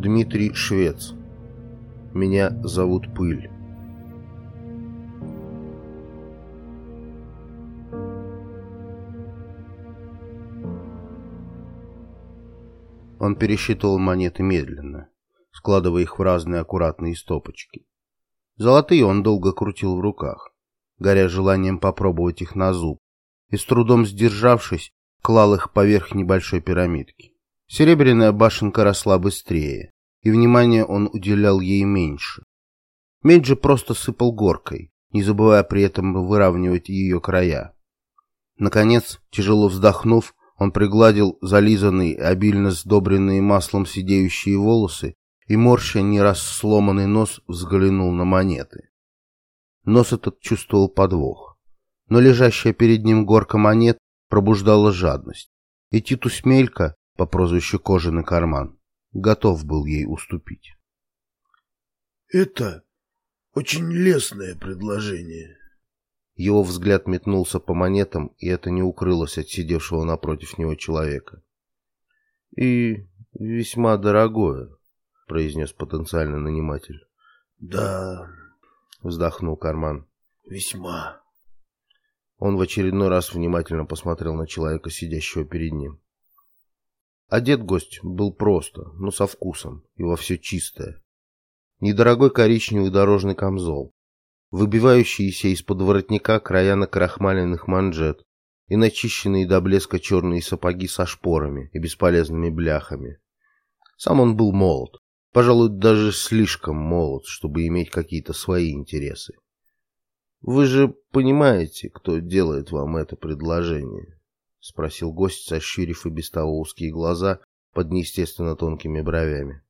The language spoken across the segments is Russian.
Дмитрий Швец. Меня зовут Пыль. Он пересчитывал монеты медленно, складывая их в разные аккуратные стопочки. Золотые он долго крутил в руках, горя желанием попробовать их на зуб, и с трудом сдержавшись, клал их поверх небольшой пирамидки. Серебряная башенка росла быстрее, и внимания он уделял ей меньше. Медь же просто сыпал горкой, не забывая при этом выравнивать ее края. Наконец, тяжело вздохнув, он пригладил зализанные, обильно сдобренные маслом сидеющие волосы и, морща не раз сломанный нос, взглянул на монеты. Нос этот чувствовал подвох, но лежащая перед ним горка монет пробуждала жадность, и Титус Мелька, по прозвищу Кожаный карман, готов был ей уступить. «Это очень лестное предложение», его взгляд метнулся по монетам, и это не укрылось от сидевшего напротив него человека. «И весьма дорогое», — произнес потенциальный наниматель. «Да», — вздохнул Карман. «Весьма». Он в очередной раз внимательно посмотрел на человека, сидящего перед ним. Одет гость был просто, но со вкусом, и во все чистое. Недорогой коричневый дорожный камзол, выбивающиеся из-под воротника края накрахмаленных манжет и начищенные до блеска черные сапоги со шпорами и бесполезными бляхами. Сам он был молод, пожалуй, даже слишком молод, чтобы иметь какие-то свои интересы. «Вы же понимаете, кто делает вам это предложение?» — спросил гость, сощурив и без того узкие глаза под неестественно тонкими бровями.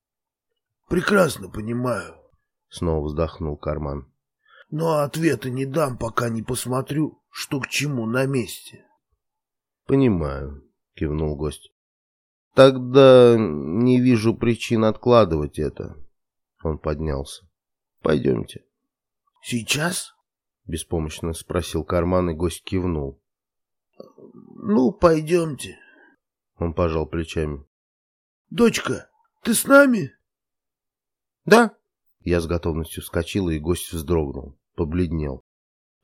«Прекрасно понимаю», — снова вздохнул Карман но ответа не дам, пока не посмотрю, что к чему на месте. — Понимаю, — кивнул гость. — Тогда не вижу причин откладывать это. Он поднялся. — Пойдемте. — Сейчас? — беспомощно спросил карман, и гость кивнул. — Ну, пойдемте. Он пожал плечами. — Дочка, ты с нами? — Да. Я с готовностью вскочил, и гость вздрогнул побледнел.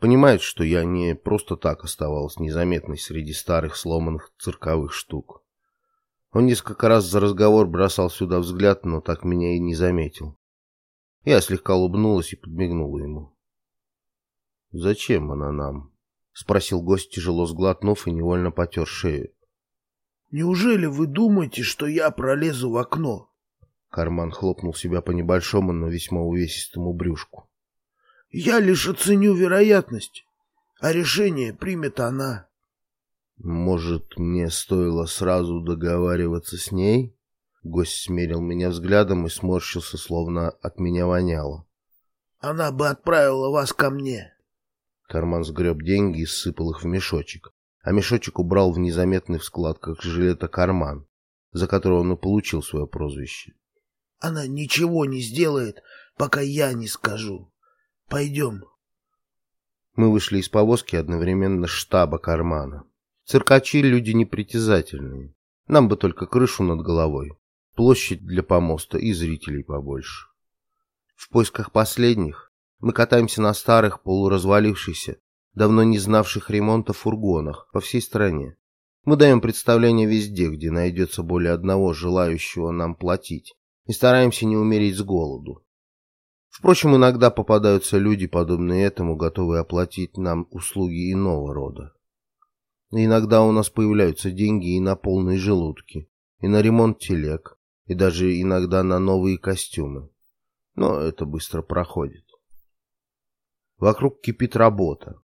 Понимает, что я не просто так оставалась незаметной среди старых сломанных цирковых штук. Он несколько раз за разговор бросал сюда взгляд, но так меня и не заметил. Я слегка улыбнулась и подмигнула ему. «Зачем она нам?» — спросил гость, тяжело сглотнув и невольно потер шею. «Неужели вы думаете, что я пролезу в окно?» Карман хлопнул себя по небольшому, но весьма увесистому брюшку. Я лишь оценю вероятность, а решение примет она. Может, мне стоило сразу договариваться с ней? Гость смерил меня взглядом и сморщился, словно от меня воняло. Она бы отправила вас ко мне. Карман сгреб деньги и сыпал их в мешочек, а мешочек убрал в незаметный в складках жилета карман, за который он и получил свое прозвище. Она ничего не сделает, пока я не скажу. Пойдем. Мы вышли из повозки одновременно штаба кармана. Циркачи — люди непритязательные. Нам бы только крышу над головой, площадь для помоста и зрителей побольше. В поисках последних мы катаемся на старых, полуразвалившихся, давно не знавших ремонта фургонах по всей стране. Мы даем представление везде, где найдется более одного желающего нам платить, и стараемся не умереть с голоду. Впрочем, иногда попадаются люди, подобные этому, готовые оплатить нам услуги иного рода. Иногда у нас появляются деньги и на полные желудки, и на ремонт телег, и даже иногда на новые костюмы. Но это быстро проходит. Вокруг кипит работа.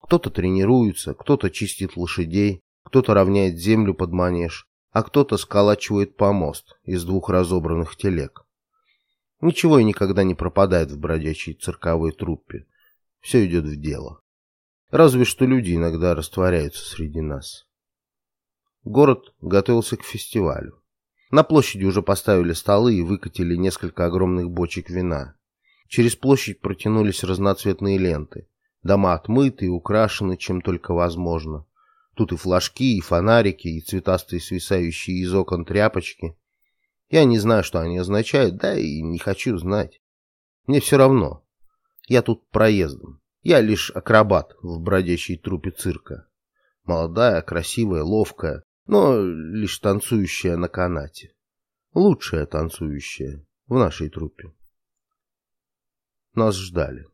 Кто-то тренируется, кто-то чистит лошадей, кто-то равняет землю под манеж, а кто-то сколачивает помост из двух разобранных телег. Ничего и никогда не пропадает в бродячей цирковой труппе. Все идет в дело. Разве что люди иногда растворяются среди нас. Город готовился к фестивалю. На площади уже поставили столы и выкатили несколько огромных бочек вина. Через площадь протянулись разноцветные ленты. Дома отмыты и украшены чем только возможно. Тут и флажки, и фонарики, и цветастые свисающие из окон тряпочки. Я не знаю, что они означают, да и не хочу знать. Мне все равно. Я тут проездом. Я лишь акробат в бродячей трупе цирка. Молодая, красивая, ловкая, но лишь танцующая на канате. Лучшая танцующая в нашей трупе. Нас ждали.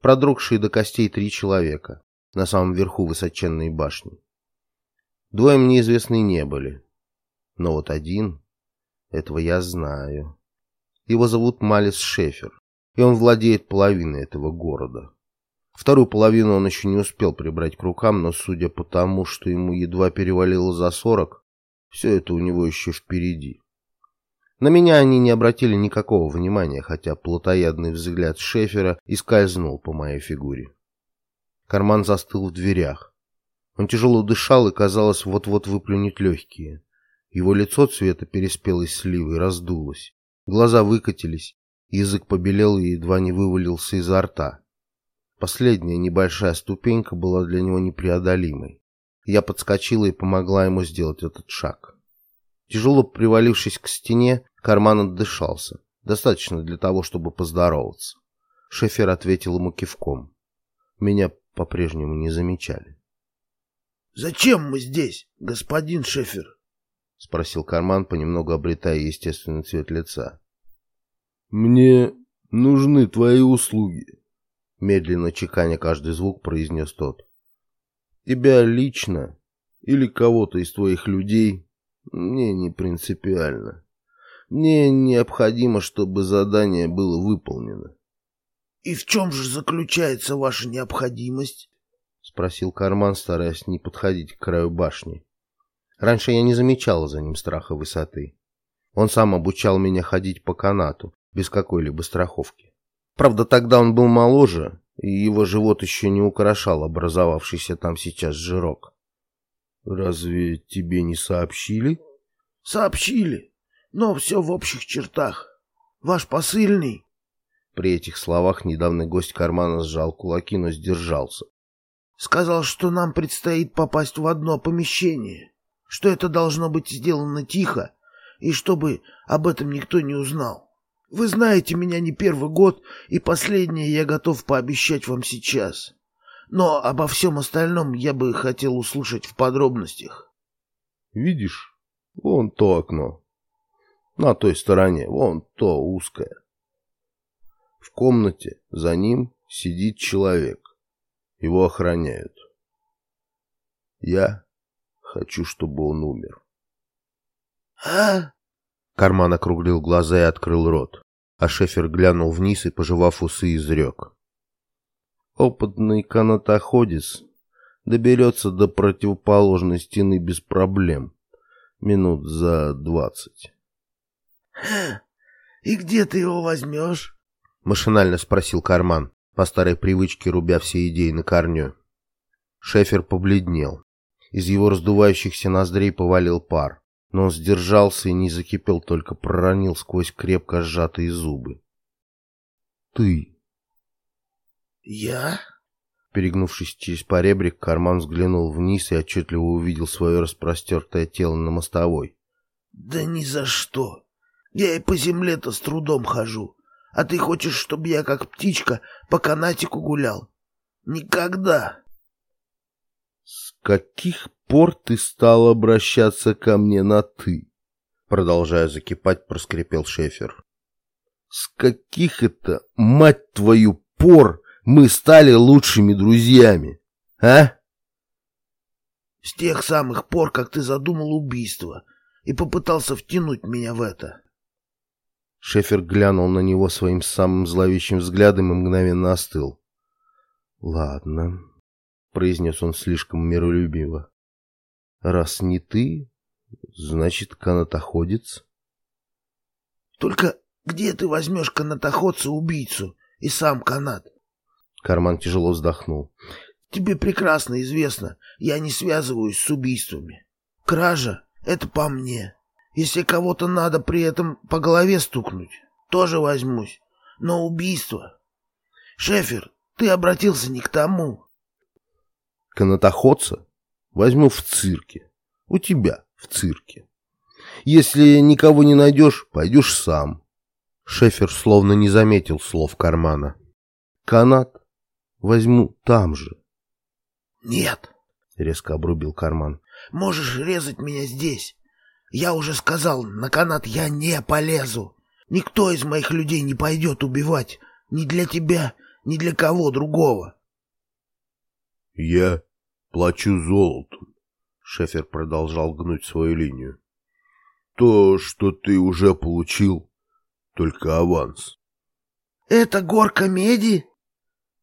Продрогшие до костей три человека на самом верху высоченной башни. Двое мне известны не были. Но вот один, этого я знаю. Его зовут Малис Шефер, и он владеет половиной этого города. Вторую половину он еще не успел прибрать к рукам, но судя по тому, что ему едва перевалило за сорок, все это у него еще впереди. На меня они не обратили никакого внимания, хотя плотоядный взгляд Шефера и скользнул по моей фигуре. Карман застыл в дверях. Он тяжело дышал и, казалось, вот-вот выплюнет легкие. Его лицо цвета переспелой сливы раздулось. Глаза выкатились, язык побелел и едва не вывалился изо рта. Последняя небольшая ступенька была для него непреодолимой. Я подскочила и помогла ему сделать этот шаг. Тяжело привалившись к стене, карман отдышался. Достаточно для того, чтобы поздороваться. Шефер ответил ему кивком. Меня по-прежнему не замечали. «Зачем мы здесь, господин Шефер?» — спросил карман, понемногу обретая естественный цвет лица. «Мне нужны твои услуги», — медленно чеканя каждый звук произнес тот. «Тебя лично или кого-то из твоих людей мне не принципиально. Мне необходимо, чтобы задание было выполнено. «И в чем же заключается ваша необходимость?» — спросил Карман, стараясь не подходить к краю башни. Раньше я не замечала за ним страха высоты. Он сам обучал меня ходить по канату, без какой-либо страховки. Правда, тогда он был моложе, и его живот еще не украшал образовавшийся там сейчас жирок. «Разве тебе не сообщили?» «Сообщили, но все в общих чертах. Ваш посыльный при этих словах недавний гость кармана сжал кулаки, но сдержался. «Сказал, что нам предстоит попасть в одно помещение, что это должно быть сделано тихо, и чтобы об этом никто не узнал. Вы знаете меня не первый год, и последнее я готов пообещать вам сейчас. Но обо всем остальном я бы хотел услышать в подробностях». «Видишь, вон то окно. На той стороне, вон то узкое. В комнате за ним сидит человек. Его охраняют. Я хочу, чтобы он умер. «А?» Карман округлил глаза и открыл рот, а Шефер глянул вниз и, пожевав усы, изрек. Опытный канатоходец доберется до противоположной стены без проблем. Минут за двадцать. «И где ты его возьмешь?» — машинально спросил Карман, по старой привычке рубя все идеи на корню. Шефер побледнел. Из его раздувающихся ноздрей повалил пар, но он сдержался и не закипел, только проронил сквозь крепко сжатые зубы. «Ты!» «Я?» Перегнувшись через поребрик, Карман взглянул вниз и отчетливо увидел свое распростертое тело на мостовой. «Да ни за что! Я и по земле-то с трудом хожу, а ты хочешь, чтобы я, как птичка, по канатику гулял? Никогда!» «С каких пор ты стал обращаться ко мне на «ты»?» Продолжая закипать, проскрипел Шефер. «С каких это, мать твою, пор мы стали лучшими друзьями, а?» «С тех самых пор, как ты задумал убийство и попытался втянуть меня в это». Шефер глянул на него своим самым зловещим взглядом и мгновенно остыл. «Ладно», — произнес он слишком миролюбиво. «Раз не ты, значит, канатоходец». «Только где ты возьмешь канатоходца-убийцу и сам канат?» Карман тяжело вздохнул. «Тебе прекрасно известно, я не связываюсь с убийствами. Кража — это по мне». Если кого-то надо при этом по голове стукнуть, тоже возьмусь. Но убийство... Шефер, ты обратился не к тому. Канатоходца возьму в цирке. У тебя в цирке. Если никого не найдешь, пойдешь сам. Шефер словно не заметил слов кармана. Канат возьму там же. Нет, резко обрубил карман. Можешь резать меня здесь. Я уже сказал, на канат я не полезу. Никто из моих людей не пойдет убивать. Ни для тебя, ни для кого другого. Я плачу золотом. Шефер продолжал гнуть свою линию. То, что ты уже получил, только аванс. Это горка меди?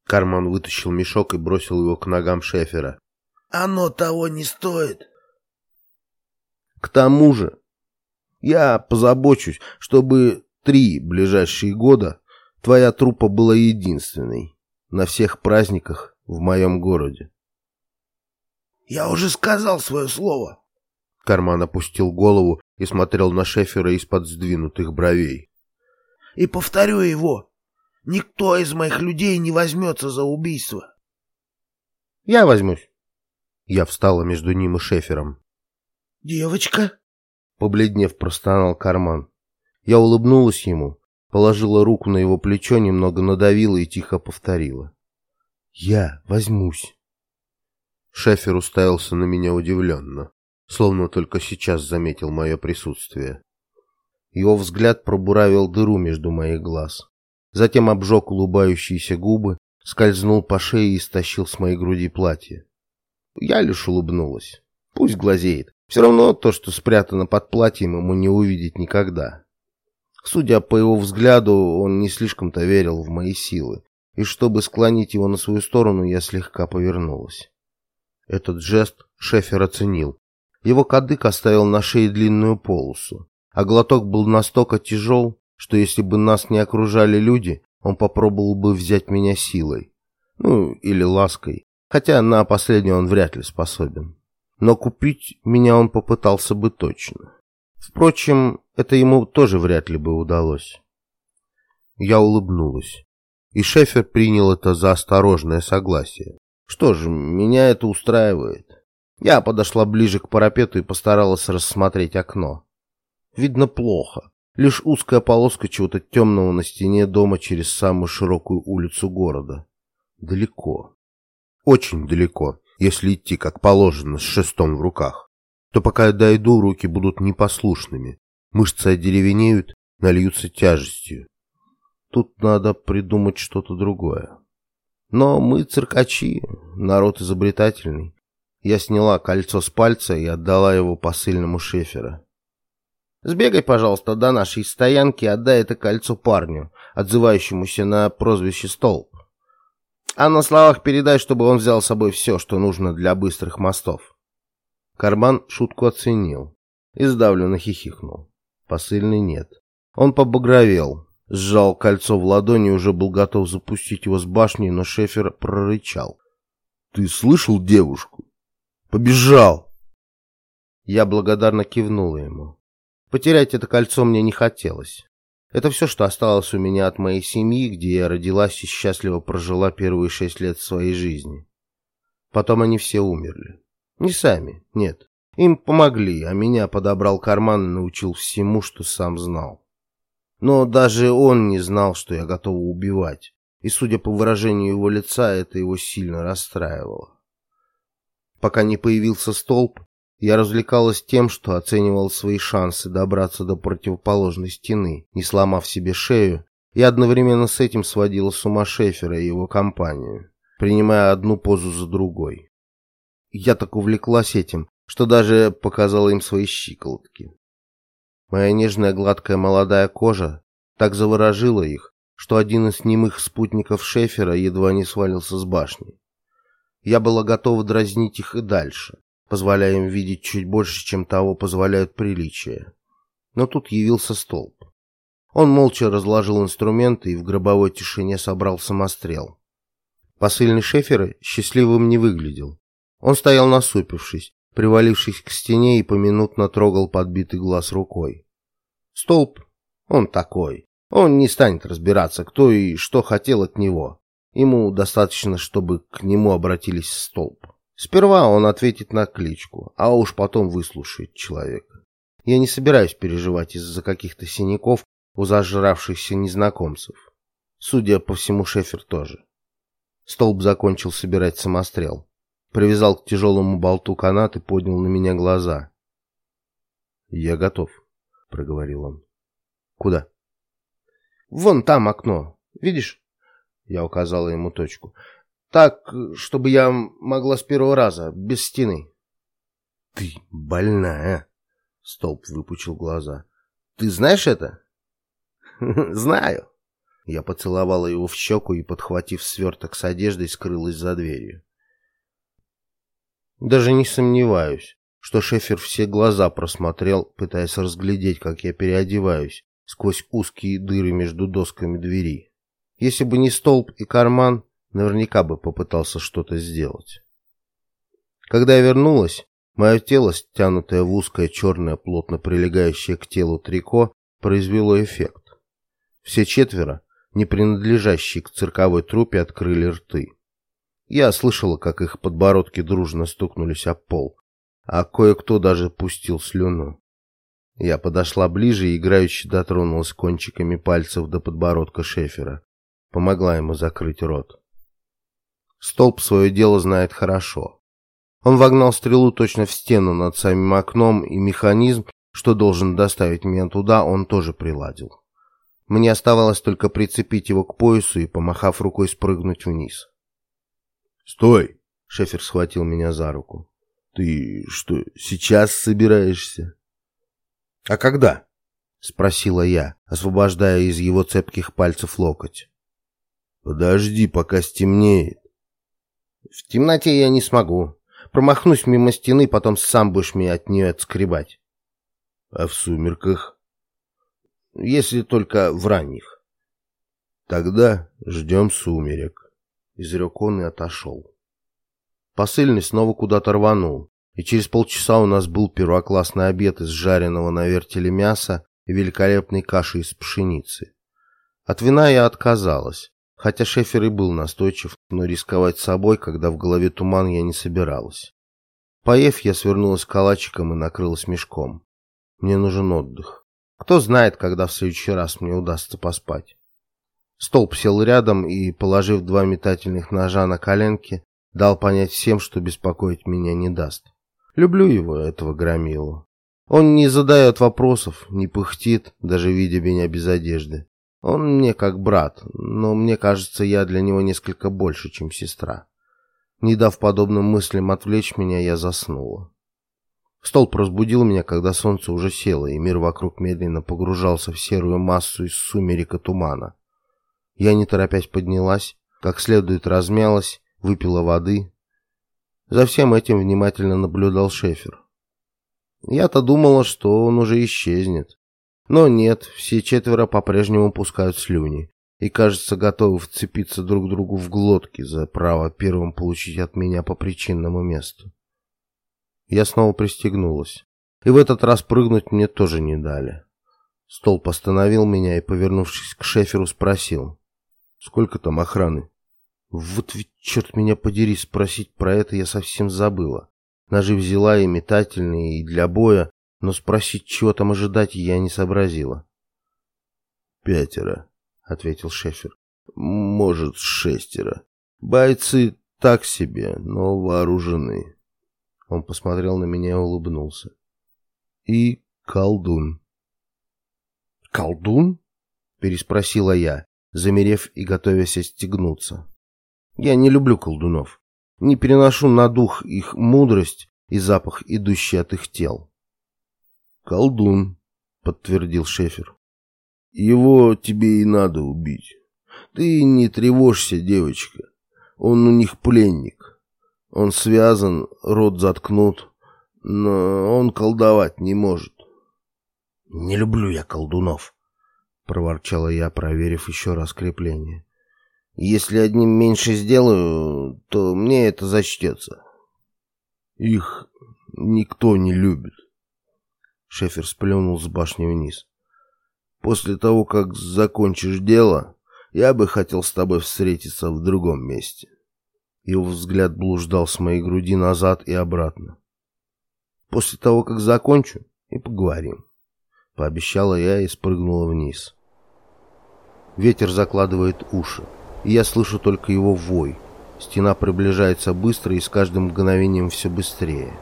Карман вытащил мешок и бросил его к ногам Шефера. Оно того не стоит. К тому же, я позабочусь, чтобы три ближайшие года твоя труппа была единственной на всех праздниках в моем городе. Я уже сказал свое слово. Карман опустил голову и смотрел на Шефера из-под сдвинутых бровей. И повторю его. Никто из моих людей не возьмется за убийство. Я возьмусь. Я встала между ним и Шефером. Девочка? Побледнев, простонал Карман. Я улыбнулась ему, положила руку на его плечо, немного надавила и тихо повторила. Я возьмусь. Шефер уставился на меня удивленно, словно только сейчас заметил мое присутствие. Его взгляд пробуравил дыру между моих глаз. Затем обжег улыбающиеся губы, скользнул по шее и стащил с моей груди платье. Я лишь улыбнулась. Пусть глазеет. Все равно то, что спрятано под платьем, ему не увидеть никогда. Судя по его взгляду, он не слишком-то верил в мои силы, и чтобы склонить его на свою сторону, я слегка повернулась. Этот жест Шефер оценил. Его кадык оставил на шее длинную полосу, а глоток был настолько тяжел, что если бы нас не окружали люди, он попробовал бы взять меня силой. Ну, или лаской, хотя на последнее он вряд ли способен но купить меня он попытался бы точно. Впрочем, это ему тоже вряд ли бы удалось. Я улыбнулась, и Шефер принял это за осторожное согласие. Что ж, меня это устраивает. Я подошла ближе к парапету и постаралась рассмотреть окно. Видно плохо. Лишь узкая полоска чего-то темного на стене дома через самую широкую улицу города. Далеко. Очень далеко если идти как положено с шестом в руках, то пока я дойду, руки будут непослушными, мышцы одеревенеют, нальются тяжестью. Тут надо придумать что-то другое. Но мы циркачи, народ изобретательный. Я сняла кольцо с пальца и отдала его посыльному шефера. Сбегай, пожалуйста, до нашей стоянки и отдай это кольцо парню, отзывающемуся на прозвище Столб. А на словах передай, чтобы он взял с собой все, что нужно для быстрых мостов. Карман шутку оценил и сдавленно хихикнул. Посыльный нет. Он побагровел, сжал кольцо в ладони и уже был готов запустить его с башни, но Шефер прорычал. «Ты слышал девушку? Побежал!» Я благодарно кивнула ему. Потерять это кольцо мне не хотелось. Это все, что осталось у меня от моей семьи, где я родилась и счастливо прожила первые шесть лет своей жизни. Потом они все умерли. Не сами, нет. Им помогли, а меня подобрал карман и научил всему, что сам знал. Но даже он не знал, что я готова убивать, и, судя по выражению его лица, это его сильно расстраивало. Пока не появился столб, я развлекалась тем, что оценивал свои шансы добраться до противоположной стены, не сломав себе шею, и одновременно с этим сводила с ума Шефера и его компанию, принимая одну позу за другой. Я так увлеклась этим, что даже показала им свои щиколотки. Моя нежная гладкая молодая кожа так заворожила их, что один из немых спутников Шефера едва не свалился с башни. Я была готова дразнить их и дальше, позволяя им видеть чуть больше, чем того позволяют приличия. Но тут явился столб. Он молча разложил инструменты и в гробовой тишине собрал самострел. Посыльный Шефера счастливым не выглядел. Он стоял насупившись, привалившись к стене и поминутно трогал подбитый глаз рукой. Столб, он такой. Он не станет разбираться, кто и что хотел от него. Ему достаточно, чтобы к нему обратились столб. Сперва он ответит на кличку, а уж потом выслушает человека. Я не собираюсь переживать из-за каких-то синяков у зажравшихся незнакомцев. Судя по всему, Шефер тоже. Столб закончил собирать самострел. Привязал к тяжелому болту канат и поднял на меня глаза. «Я готов», — проговорил он. «Куда?» «Вон там окно. Видишь?» Я указала ему точку. «Так, чтобы я могла с первого раза, без стены». «Ты больная!» — Столб выпучил глаза. «Ты знаешь это?» «Знаю». Я поцеловала его в щеку и, подхватив сверток с одеждой, скрылась за дверью. Даже не сомневаюсь, что Шефер все глаза просмотрел, пытаясь разглядеть, как я переодеваюсь, сквозь узкие дыры между досками двери. Если бы не столб и карман, наверняка бы попытался что-то сделать. Когда я вернулась, мое тело, стянутое в узкое черное, плотно прилегающее к телу трико, произвело эффект. Все четверо, не принадлежащие к цирковой труппе, открыли рты. Я слышала, как их подбородки дружно стукнулись об пол, а кое-кто даже пустил слюну. Я подошла ближе и играюще дотронулась кончиками пальцев до подбородка Шефера. Помогла ему закрыть рот. Столб свое дело знает хорошо. Он вогнал стрелу точно в стену над самим окном, и механизм, что должен доставить меня туда, он тоже приладил. Мне оставалось только прицепить его к поясу и, помахав рукой, спрыгнуть вниз. «Стой!» — Шефер схватил меня за руку. «Ты что, сейчас собираешься?» «А когда?» — спросила я, освобождая из его цепких пальцев локоть. «Подожди, пока стемнеет». «В темноте я не смогу. Промахнусь мимо стены, потом сам будешь меня от нее отскребать». «А в сумерках?» «Если только в ранних». «Тогда ждем сумерек» изрек он и отошел. Посыльный снова куда-то рванул, и через полчаса у нас был первоклассный обед из жареного на вертеле мяса и великолепной каши из пшеницы. От вина я отказалась, хотя шефер и был настойчив, но рисковать собой, когда в голове туман, я не собиралась. Поев, я свернулась калачиком и накрылась мешком. Мне нужен отдых. Кто знает, когда в следующий раз мне удастся поспать. Столб сел рядом и, положив два метательных ножа на коленки, дал понять всем, что беспокоить меня не даст. Люблю его, этого громилу. Он не задает вопросов, не пыхтит, даже видя меня без одежды. Он мне как брат, но мне кажется, я для него несколько больше, чем сестра. Не дав подобным мыслям отвлечь меня, я заснула. Столб разбудил меня, когда солнце уже село, и мир вокруг медленно погружался в серую массу из сумерека тумана. Я, не торопясь, поднялась, как следует размялась, выпила воды. За всем этим внимательно наблюдал Шефер. Я-то думала, что он уже исчезнет. Но нет, все четверо по-прежнему пускают слюни и, кажется, готовы вцепиться друг другу в глотки за право первым получить от меня по причинному месту. Я снова пристегнулась. И в этот раз прыгнуть мне тоже не дали. Столб остановил меня и, повернувшись к Шеферу, спросил. Сколько там охраны? Вот ведь, черт меня подери, спросить про это я совсем забыла. Ножи взяла и метательные, и для боя, но спросить, чего там ожидать, я не сообразила. «Пятеро», — ответил Шефер. «Может, шестеро. Бойцы так себе, но вооружены». Он посмотрел на меня и улыбнулся. «И колдун». «Колдун?» — переспросила я замерев и готовясь отстегнуться. Я не люблю колдунов. Не переношу на дух их мудрость и запах, идущий от их тел. «Колдун», — подтвердил Шефер. «Его тебе и надо убить. Ты не тревожься, девочка. Он у них пленник. Он связан, рот заткнут, но он колдовать не может». «Не люблю я колдунов», проворчала я, проверив еще раз крепление. Если одним меньше сделаю, то мне это зачтется. Их никто не любит. Шефер сплюнул с башни вниз. После того, как закончишь дело, я бы хотел с тобой встретиться в другом месте. Его взгляд блуждал с моей груди назад и обратно. После того, как закончу, и поговорим. Пообещала я и спрыгнула вниз. Ветер закладывает уши, и я слышу только его вой. Стена приближается быстро и с каждым мгновением все быстрее.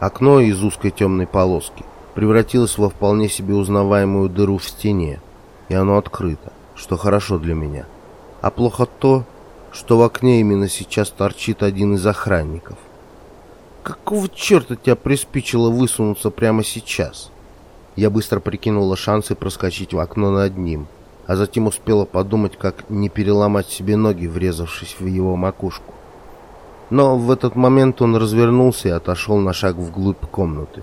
Окно из узкой темной полоски превратилось во вполне себе узнаваемую дыру в стене, и оно открыто, что хорошо для меня. А плохо то, что в окне именно сейчас торчит один из охранников. Какого черта тебя приспичило высунуться прямо сейчас? Я быстро прикинула шансы проскочить в окно над ним, а затем успела подумать, как не переломать себе ноги, врезавшись в его макушку. Но в этот момент он развернулся и отошел на шаг вглубь комнаты.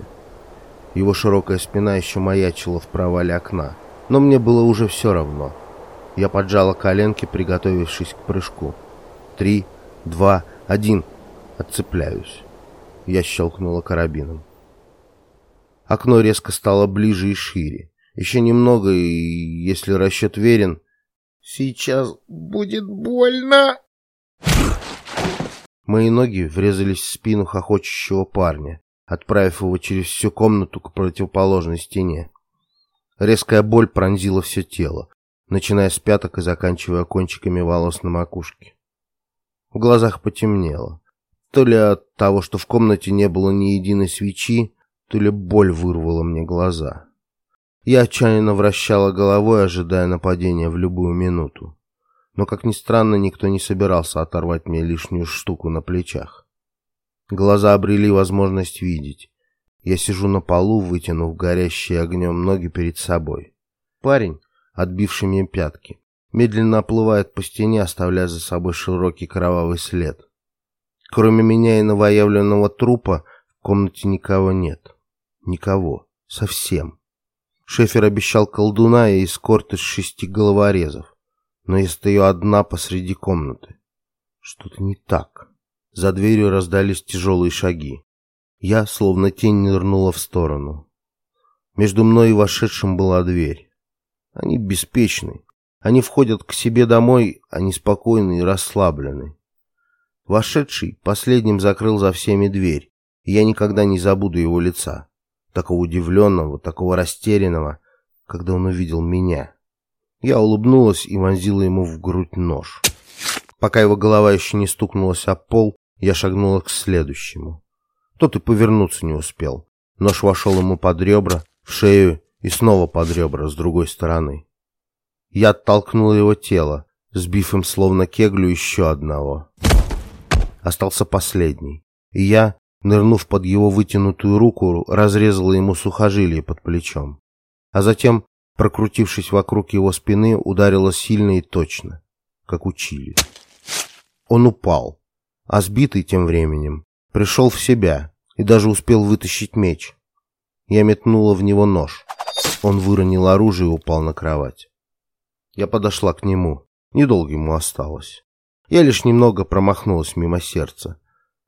Его широкая спина еще маячила в провале окна, но мне было уже все равно. Я поджала коленки, приготовившись к прыжку. Три, два, один. Отцепляюсь. Я щелкнула карабином. Окно резко стало ближе и шире. Еще немного, и, если расчет верен... «Сейчас будет больно!» Мои ноги врезались в спину хохочущего парня, отправив его через всю комнату к противоположной стене. Резкая боль пронзила все тело, начиная с пяток и заканчивая кончиками волос на макушке. В глазах потемнело. То ли от того, что в комнате не было ни единой свечи, то ли боль вырвала мне глаза. Я отчаянно вращала головой, ожидая нападения в любую минуту. Но, как ни странно, никто не собирался оторвать мне лишнюю штуку на плечах. Глаза обрели возможность видеть. Я сижу на полу, вытянув горящие огнем ноги перед собой. Парень, отбивший мне пятки, медленно оплывает по стене, оставляя за собой широкий кровавый след. Кроме меня и новоявленного трупа в комнате никого нет. Никого. Совсем. Шефер обещал колдуна и эскорт из шести головорезов. Но я стою одна посреди комнаты. Что-то не так. За дверью раздались тяжелые шаги. Я, словно тень, нырнула в сторону. Между мной и вошедшим была дверь. Они беспечны. Они входят к себе домой, они спокойны и расслаблены. Вошедший последним закрыл за всеми дверь, и я никогда не забуду его лица такого удивленного, такого растерянного, когда он увидел меня. Я улыбнулась и вонзила ему в грудь нож. Пока его голова еще не стукнулась о пол, я шагнула к следующему. Тот и повернуться не успел. Нож вошел ему под ребра, в шею и снова под ребра с другой стороны. Я оттолкнула его тело, сбив им словно кеглю еще одного. Остался последний, и я, нырнув под его вытянутую руку, разрезала ему сухожилие под плечом. А затем, прокрутившись вокруг его спины, ударила сильно и точно, как учили. Он упал, а сбитый тем временем пришел в себя и даже успел вытащить меч. Я метнула в него нож. Он выронил оружие и упал на кровать. Я подошла к нему. Недолго ему осталось. Я лишь немного промахнулась мимо сердца.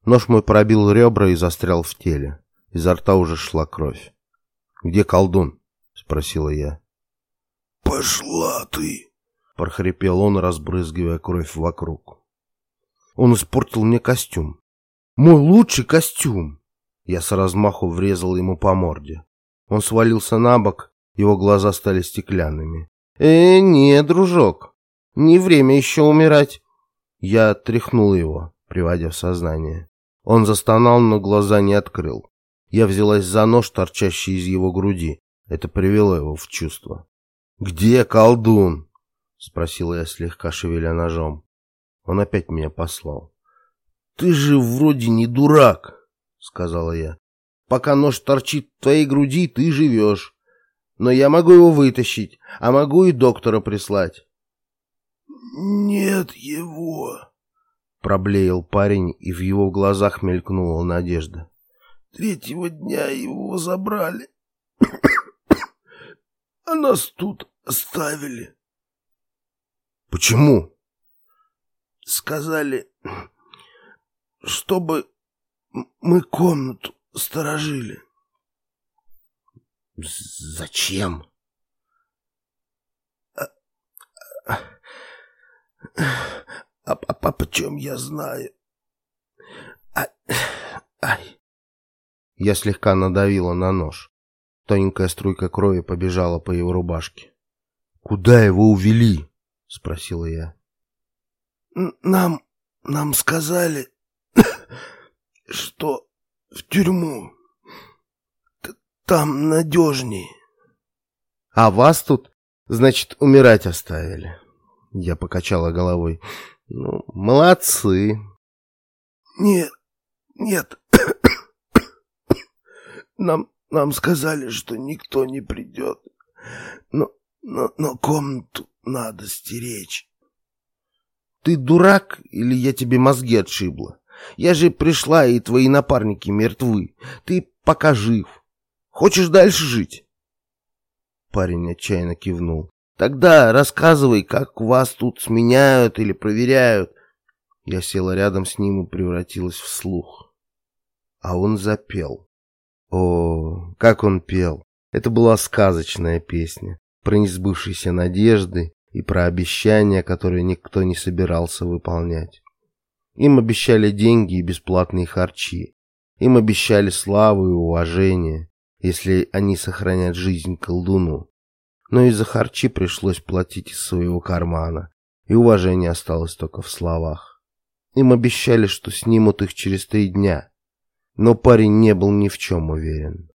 Нож мой пробил ребра и застрял в теле. Изо рта уже шла кровь. «Где колдун?» — спросила я. «Пошла ты!» — прохрипел он, разбрызгивая кровь вокруг. Он испортил мне костюм. Мой лучший костюм! Я с размаху врезал ему по морде. Он свалился на бок, его глаза стали стеклянными. «Э, не, дружок, не время еще умирать!» Я тряхнул его, приводя в сознание. Он застонал, но глаза не открыл. Я взялась за нож, торчащий из его груди. Это привело его в чувство. «Где колдун?» — спросила я, слегка шевеля ножом. Он опять меня послал. «Ты же вроде не дурак», — сказала я. «Пока нож торчит в твоей груди, ты живешь. Но я могу его вытащить, а могу и доктора прислать». «Нет его», Проблеял парень, и в его глазах мелькнула надежда. Третьего дня его забрали. А нас тут оставили. Почему? Сказали, чтобы мы комнату сторожили. Зачем? А, а, а, а, а почем я знаю? Ай, ай. Я слегка надавила на нож. Тоненькая струйка крови побежала по его рубашке. «Куда его увели?» — спросила я. «Нам... нам сказали, что в тюрьму. Там надежнее». «А вас тут, значит, умирать оставили?» Я покачала головой. «Ну, молодцы». «Нет, нет. Нам нам сказали, что никто не придет. Но, но, но комнату надо стеречь. Ты дурак или я тебе мозги отшибла? Я же пришла, и твои напарники мертвы. Ты пока жив. Хочешь дальше жить? Парень отчаянно кивнул. Тогда рассказывай, как вас тут сменяют или проверяют. Я села рядом с ним и превратилась в слух. А он запел. О, как он пел! Это была сказочная песня про несбывшиеся надежды и про обещания, которые никто не собирался выполнять. Им обещали деньги и бесплатные харчи. Им обещали славу и уважение, если они сохранят жизнь колдуну. Но из-за харчи пришлось платить из своего кармана, и уважение осталось только в словах. Им обещали, что снимут их через три дня, но парень не был ни в чем уверен.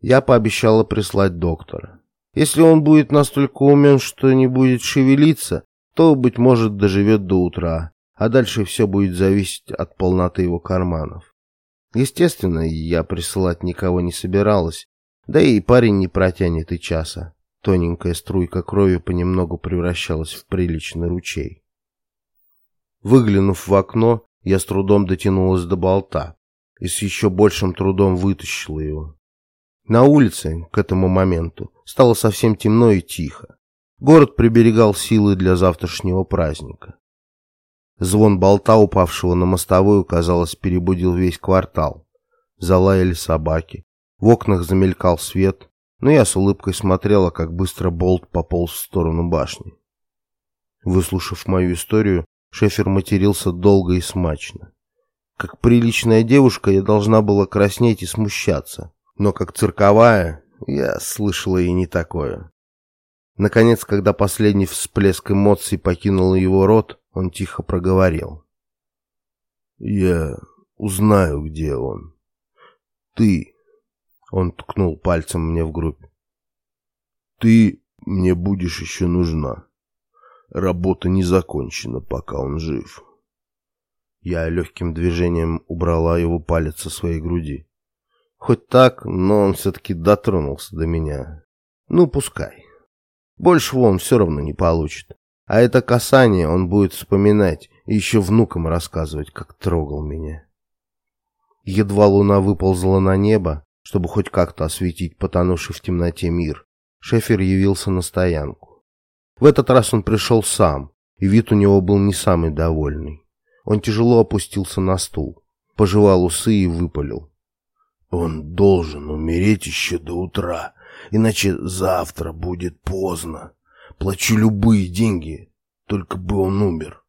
Я пообещала прислать доктора. Если он будет настолько умен, что не будет шевелиться, то, быть может, доживет до утра, а дальше все будет зависеть от полноты его карманов. Естественно, я присылать никого не собиралась, да и парень не протянет и часа. Тоненькая струйка крови понемногу превращалась в приличный ручей. Выглянув в окно, я с трудом дотянулась до болта и с еще большим трудом вытащила его. На улице к этому моменту стало совсем темно и тихо. Город приберегал силы для завтрашнего праздника. Звон болта, упавшего на мостовую, казалось, перебудил весь квартал. Залаяли собаки. В окнах замелькал свет, но я с улыбкой смотрела, как быстро болт пополз в сторону башни. Выслушав мою историю, Шефер матерился долго и смачно. Как приличная девушка я должна была краснеть и смущаться, но как цирковая я слышала и не такое. Наконец, когда последний всплеск эмоций покинул его рот, он тихо проговорил. «Я узнаю, где он. Ты...» Он ткнул пальцем мне в грудь. «Ты мне будешь еще нужна. Работа не закончена, пока он жив». Я легким движением убрала его палец со своей груди. Хоть так, но он все-таки дотронулся до меня. Ну, пускай. Большего он все равно не получит. А это касание он будет вспоминать и еще внукам рассказывать, как трогал меня. Едва луна выползла на небо, чтобы хоть как-то осветить потонувший в темноте мир, Шефер явился на стоянку. В этот раз он пришел сам, и вид у него был не самый довольный. Он тяжело опустился на стул, пожевал усы и выпалил. «Он должен умереть еще до утра, иначе завтра будет поздно. Плачу любые деньги, только бы он умер».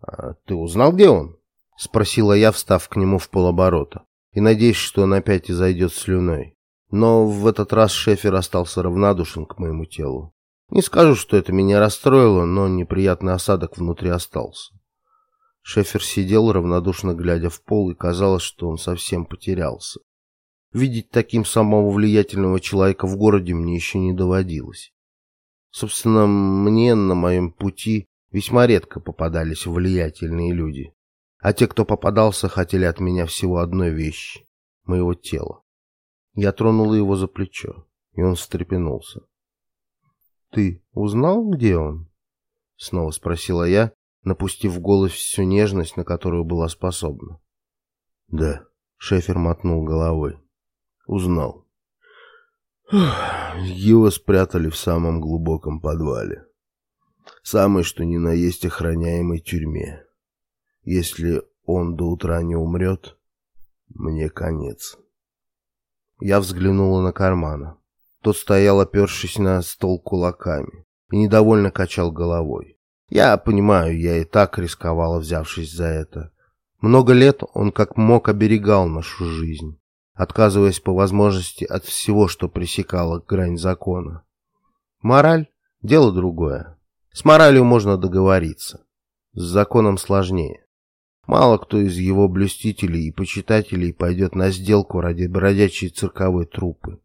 «А ты узнал, где он?» — спросила я, встав к нему в полоборота, и надеясь, что он опять изойдет слюной. Но в этот раз Шефер остался равнодушен к моему телу. Не скажу, что это меня расстроило, но неприятный осадок внутри остался. Шефер сидел, равнодушно глядя в пол, и казалось, что он совсем потерялся. Видеть таким самого влиятельного человека в городе мне еще не доводилось. Собственно, мне на моем пути весьма редко попадались влиятельные люди. А те, кто попадался, хотели от меня всего одной вещи — моего тела. Я тронула его за плечо, и он встрепенулся. «Ты узнал, где он?» — снова спросила я, напустив в голос всю нежность, на которую была способна. «Да», — Шефер мотнул головой. «Узнал. Его спрятали в самом глубоком подвале. Самой, что ни на есть охраняемой тюрьме. Если он до утра не умрет, мне конец». Я взглянула на кармана. Тот стоял, опершись на стол кулаками, и недовольно качал головой. Я понимаю, я и так рисковала, взявшись за это. Много лет он как мог оберегал нашу жизнь. отказываясь по возможности от всего, что пресекало грань закона. Мораль – дело другое. С моралью можно договориться. С законом сложнее. Мало кто из его блюстителей и почитателей пойдет на сделку ради бродячей цирковой трупы.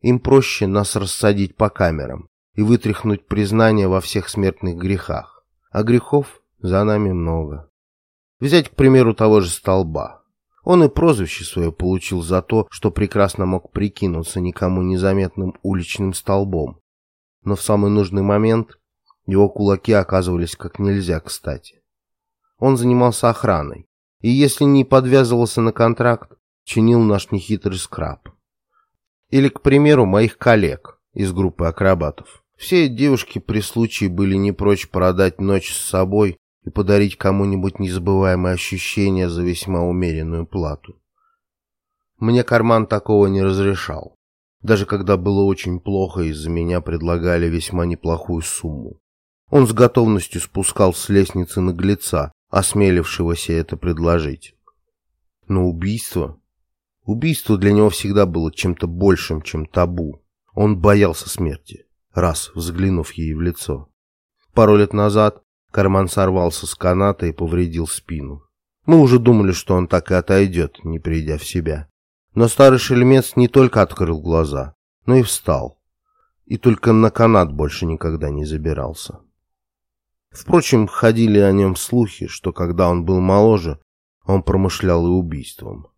Им проще нас рассадить по камерам и вытряхнуть признание во всех смертных грехах. А грехов за нами много. Взять, к примеру, того же Столба. Он и прозвище свое получил за то, что прекрасно мог прикинуться никому незаметным уличным столбом. Но в самый нужный момент его кулаки оказывались как нельзя кстати. Он занимался охраной, и если не подвязывался на контракт, чинил наш нехитрый скраб. Или, к примеру, моих коллег из группы акробатов. Все девушки при случае были не прочь продать ночь с собой и подарить кому-нибудь незабываемое ощущение за весьма умеренную плату. Мне карман такого не разрешал, даже когда было очень плохо и за меня предлагали весьма неплохую сумму. Он с готовностью спускал с лестницы наглеца, осмелившегося это предложить. Но убийство... Убийство для него всегда было чем-то большим, чем табу. Он боялся смерти, раз взглянув ей в лицо. Пару лет назад Карман сорвался с каната и повредил спину. Мы уже думали, что он так и отойдет, не придя в себя. Но старый шельмец не только открыл глаза, но и встал. И только на канат больше никогда не забирался. Впрочем, ходили о нем слухи, что когда он был моложе, он промышлял и убийством.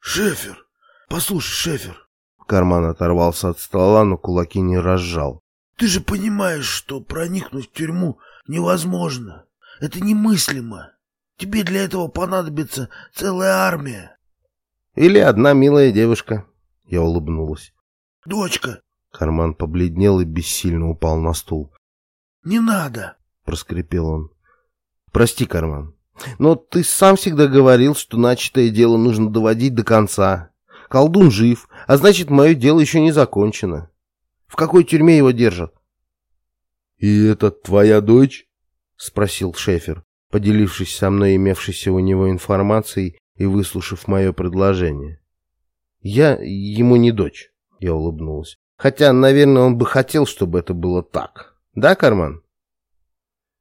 «Шефер! Послушай, Шефер!» Карман оторвался от стола, но кулаки не разжал. «Ты же понимаешь, что проникнуть в тюрьму Невозможно. Это немыслимо. Тебе для этого понадобится целая армия. Или одна милая девушка. Я улыбнулась. Дочка. Карман побледнел и бессильно упал на стул. Не надо, проскрипел он. Прости, Карман. Но ты сам всегда говорил, что начатое дело нужно доводить до конца. Колдун жив, а значит, мое дело еще не закончено. В какой тюрьме его держат? «И это твоя дочь?» — спросил Шефер, поделившись со мной имевшейся у него информацией и выслушав мое предложение. «Я ему не дочь», — я улыбнулась. «Хотя, наверное, он бы хотел, чтобы это было так. Да, Карман?»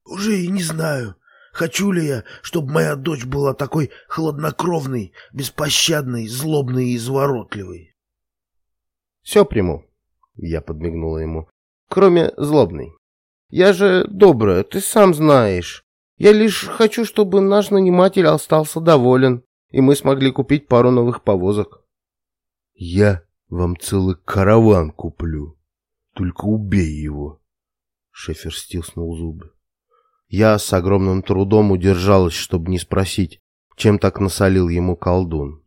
«Уже и не знаю, хочу ли я, чтобы моя дочь была такой хладнокровной, беспощадной, злобной и изворотливой». «Все приму», — я подмигнула ему, — «кроме злобной». Я же добрая, ты сам знаешь. Я лишь хочу, чтобы наш наниматель остался доволен, и мы смогли купить пару новых повозок. Я вам целый караван куплю. Только убей его. Шефер стиснул зубы. Я с огромным трудом удержалась, чтобы не спросить, чем так насолил ему колдун.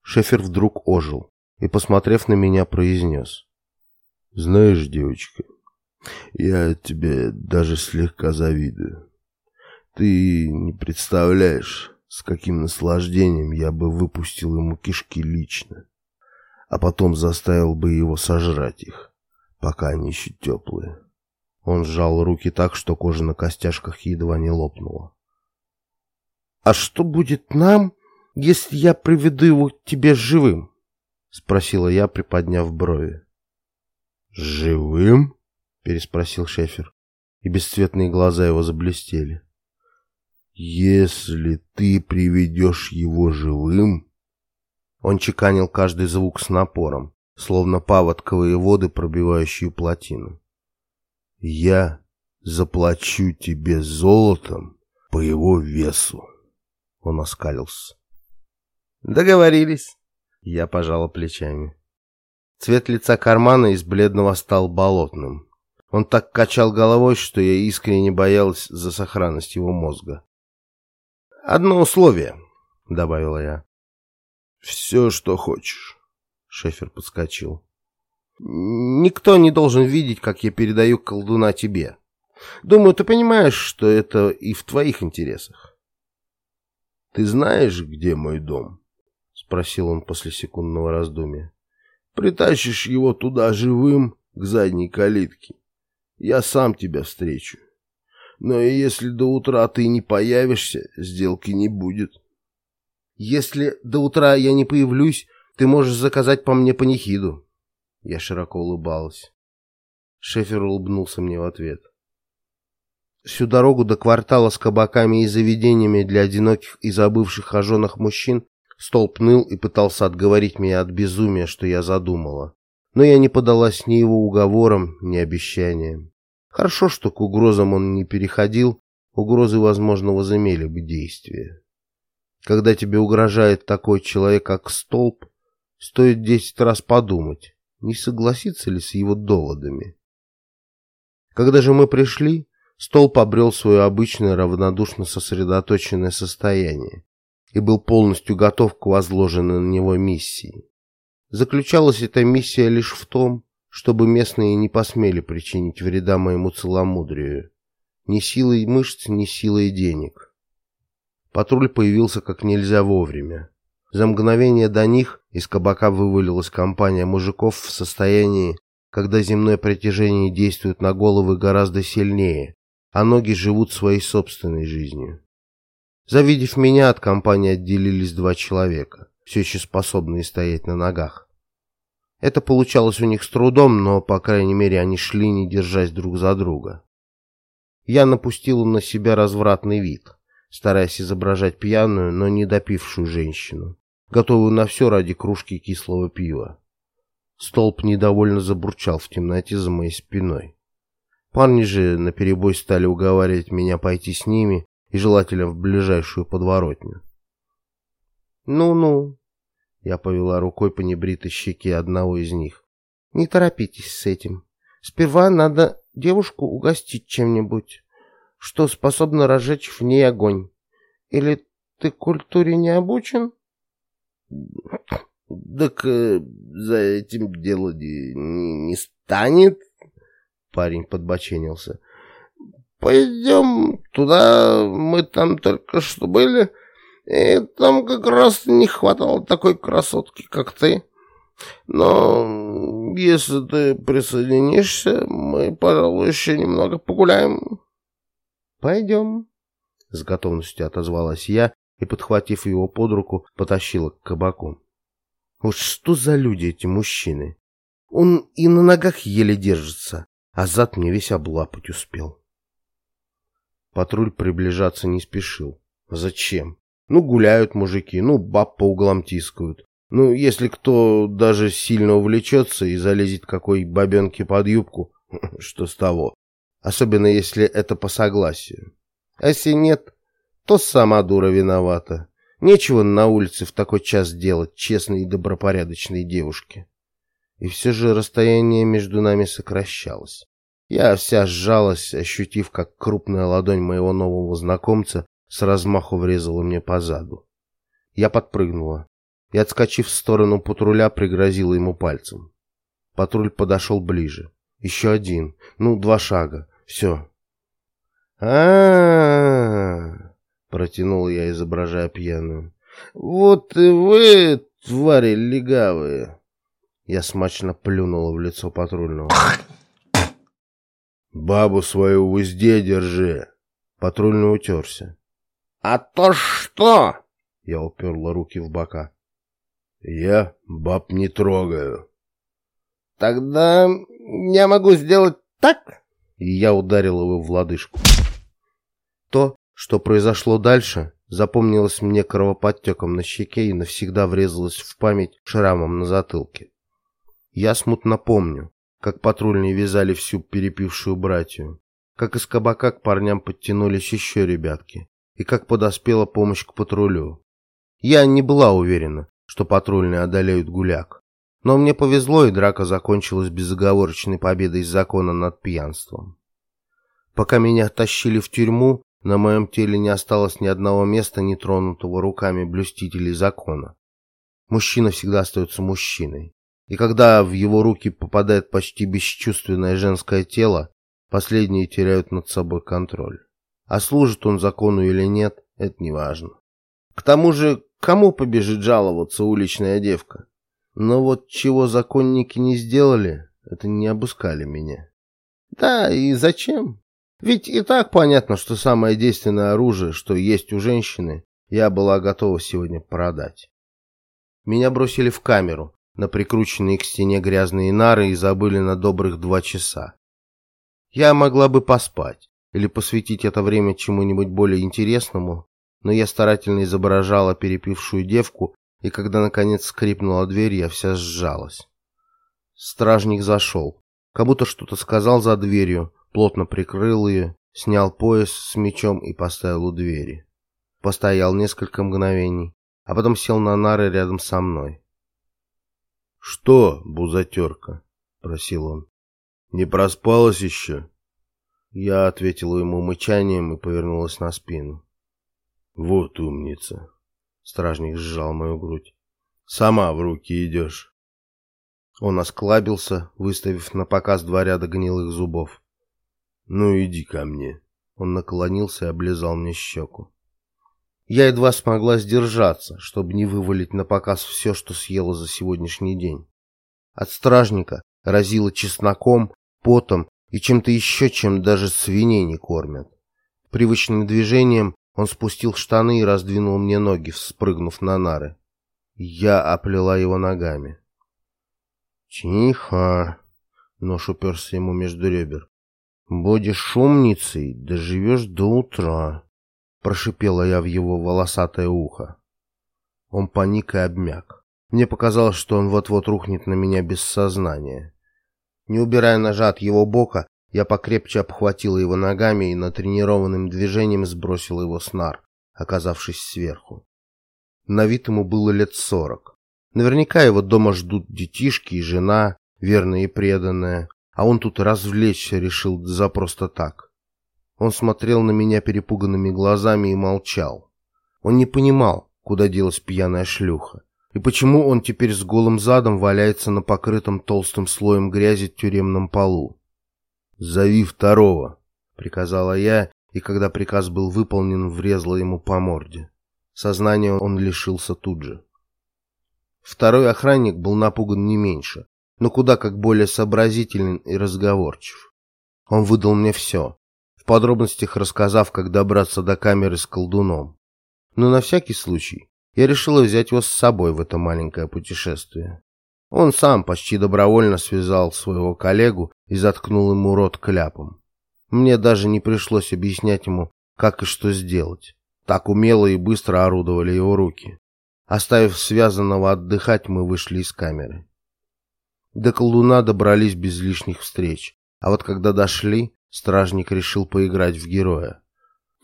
Шефер вдруг ожил и, посмотрев на меня, произнес. «Знаешь, девочка, я тебе даже слегка завидую. Ты не представляешь, с каким наслаждением я бы выпустил ему кишки лично, а потом заставил бы его сожрать их, пока они еще теплые. Он сжал руки так, что кожа на костяшках едва не лопнула. «А что будет нам, если я приведу его к тебе живым?» — спросила я, приподняв брови. «Живым?» — переспросил Шефер, и бесцветные глаза его заблестели. «Если ты приведешь его живым...» Он чеканил каждый звук с напором, словно паводковые воды, пробивающие плотину. «Я заплачу тебе золотом по его весу!» Он оскалился. «Договорились!» Я пожала плечами. Цвет лица кармана из бледного стал болотным. Он так качал головой, что я искренне боялась за сохранность его мозга. «Одно условие», — добавила я. «Все, что хочешь», — Шефер подскочил. «Никто не должен видеть, как я передаю колдуна тебе. Думаю, ты понимаешь, что это и в твоих интересах». «Ты знаешь, где мой дом?» — спросил он после секундного раздумья. «Притащишь его туда живым, к задней калитке, я сам тебя встречу. Но и если до утра ты не появишься, сделки не будет. Если до утра я не появлюсь, ты можешь заказать по мне панихиду. Я широко улыбалась. Шефер улыбнулся мне в ответ. Всю дорогу до квартала с кабаками и заведениями для одиноких и забывших о женах мужчин столб ныл и пытался отговорить меня от безумия, что я задумала. Но я не подалась ни его уговорам, ни обещаниям. Хорошо, что к угрозам он не переходил, угрозы, возможно, возымели бы действие. Когда тебе угрожает такой человек, как столб, стоит десять раз подумать, не согласиться ли с его доводами. Когда же мы пришли, столб обрел свое обычное равнодушно сосредоточенное состояние и был полностью готов к возложенной на него миссии. Заключалась эта миссия лишь в том, чтобы местные не посмели причинить вреда моему целомудрию. Ни силой мышц, ни силой денег. Патруль появился как нельзя вовремя. За мгновение до них из кабака вывалилась компания мужиков в состоянии, когда земное притяжение действует на головы гораздо сильнее, а ноги живут своей собственной жизнью. Завидев меня, от компании отделились два человека, все еще способные стоять на ногах. Это получалось у них с трудом, но, по крайней мере, они шли, не держась друг за друга. Я напустил на себя развратный вид, стараясь изображать пьяную, но не допившую женщину, готовую на все ради кружки кислого пива. Столб недовольно забурчал в темноте за моей спиной. Парни же наперебой стали уговаривать меня пойти с ними, и желательно в ближайшую подворотню. «Ну-ну», — я повела рукой по небритой щеке одного из них. «Не торопитесь с этим. Сперва надо девушку угостить чем-нибудь, что способно разжечь в ней огонь. Или ты культуре не обучен?» «Так э, за этим дело не, не станет?» Парень подбоченился. Пойдем туда, мы там только что были, и там как раз не хватало такой красотки, как ты. Но если ты присоединишься, мы, пожалуй, еще немного погуляем. Пойдем, — с готовностью отозвалась я и, подхватив его под руку, потащила к кабаку. Вот что за люди эти мужчины? Он и на ногах еле держится, а зад мне весь облапать успел. Патруль приближаться не спешил. Зачем? Ну, гуляют мужики, ну, баб по углам тискают. Ну, если кто даже сильно увлечется и залезет какой бабенке под юбку, что с того? Особенно если это по согласию. А если нет, то сама дура виновата. Нечего на улице в такой час делать честной и добропорядочной девушке. И все же расстояние между нами сокращалось. Я вся сжалась, ощутив, как крупная ладонь моего нового знакомца с размаху врезала мне по заду. Я подпрыгнула и, отскочив в сторону патруля, пригрозила ему пальцем. Патруль подошел ближе. Еще один. Ну, два шага. Все. а, -а, -а протянул я, изображая пьяную. «Вот и вы, твари легавые!» Я смачно плюнула в лицо патрульного. Бабу свою в узде держи. Патрульный утерся. А то что? Я уперла руки в бока. Я баб не трогаю. Тогда я могу сделать так? И я ударил его в лодыжку. То, что произошло дальше, запомнилось мне кровоподтеком на щеке и навсегда врезалось в память шрамом на затылке. Я смутно помню, как патрульные вязали всю перепившую братью, как из кабака к парням подтянулись еще ребятки, и как подоспела помощь к патрулю. Я не была уверена, что патрульные одолеют гуляк, но мне повезло, и драка закончилась безоговорочной победой закона над пьянством. Пока меня тащили в тюрьму, на моем теле не осталось ни одного места, не тронутого руками блюстителей закона. Мужчина всегда остается мужчиной. И когда в его руки попадает почти бесчувственное женское тело, последние теряют над собой контроль. А служит он закону или нет, это не важно. К тому же, кому побежит жаловаться уличная девка? Но вот чего законники не сделали, это не обыскали меня. Да, и зачем? Ведь и так понятно, что самое действенное оружие, что есть у женщины, Я была готова сегодня продать. Меня бросили в камеру, на прикрученные к стене грязные нары и забыли на добрых два часа. Я могла бы поспать или посвятить это время чему-нибудь более интересному, но я старательно изображала перепившую девку, и когда наконец скрипнула дверь, я вся сжалась. Стражник зашел, как будто что-то сказал за дверью, плотно прикрыл ее, снял пояс с мечом и поставил у двери. Постоял несколько мгновений, а потом сел на нары рядом со мной. «Что, бузатерка?» — просил он. «Не проспалась еще?» Я ответила ему мычанием и повернулась на спину. «Вот умница!» — стражник сжал мою грудь. «Сама в руки идешь!» Он осклабился, выставив на показ два ряда гнилых зубов. «Ну, иди ко мне!» Он наклонился и облизал мне щеку. Я едва смогла сдержаться, чтобы не вывалить на показ все, что съела за сегодняшний день. От стражника разило чесноком, потом и чем-то еще, чем даже свиней не кормят. Привычным движением он спустил штаны и раздвинул мне ноги, спрыгнув на нары. Я оплела его ногами. «Тихо!» — нож уперся ему между ребер. «Будешь умницей, доживешь до утра!» Прошипела я в его волосатое ухо. Он паник и обмяк. Мне показалось, что он вот-вот рухнет на меня без сознания. Не убирая ножа от его бока, я покрепче обхватила его ногами и натренированным движением сбросила его с нар, оказавшись сверху. На вид ему было лет сорок. Наверняка его дома ждут детишки и жена, верная и преданная, а он тут развлечься решил за просто так. Он смотрел на меня перепуганными глазами и молчал. Он не понимал, куда делась пьяная шлюха, и почему он теперь с голым задом валяется на покрытом толстым слоем грязи тюремном полу. «Зови второго», — приказала я, и когда приказ был выполнен, врезала ему по морде. Сознание он лишился тут же. Второй охранник был напуган не меньше, но куда как более сообразителен и разговорчив. Он выдал мне все, в подробностях рассказав, как добраться до камеры с колдуном. Но на всякий случай я решила взять его с собой в это маленькое путешествие. Он сам почти добровольно связал своего коллегу и заткнул ему рот кляпом. Мне даже не пришлось объяснять ему, как и что сделать. Так умело и быстро орудовали его руки. Оставив связанного отдыхать, мы вышли из камеры. До колдуна добрались без лишних встреч, а вот когда дошли, Стражник решил поиграть в героя.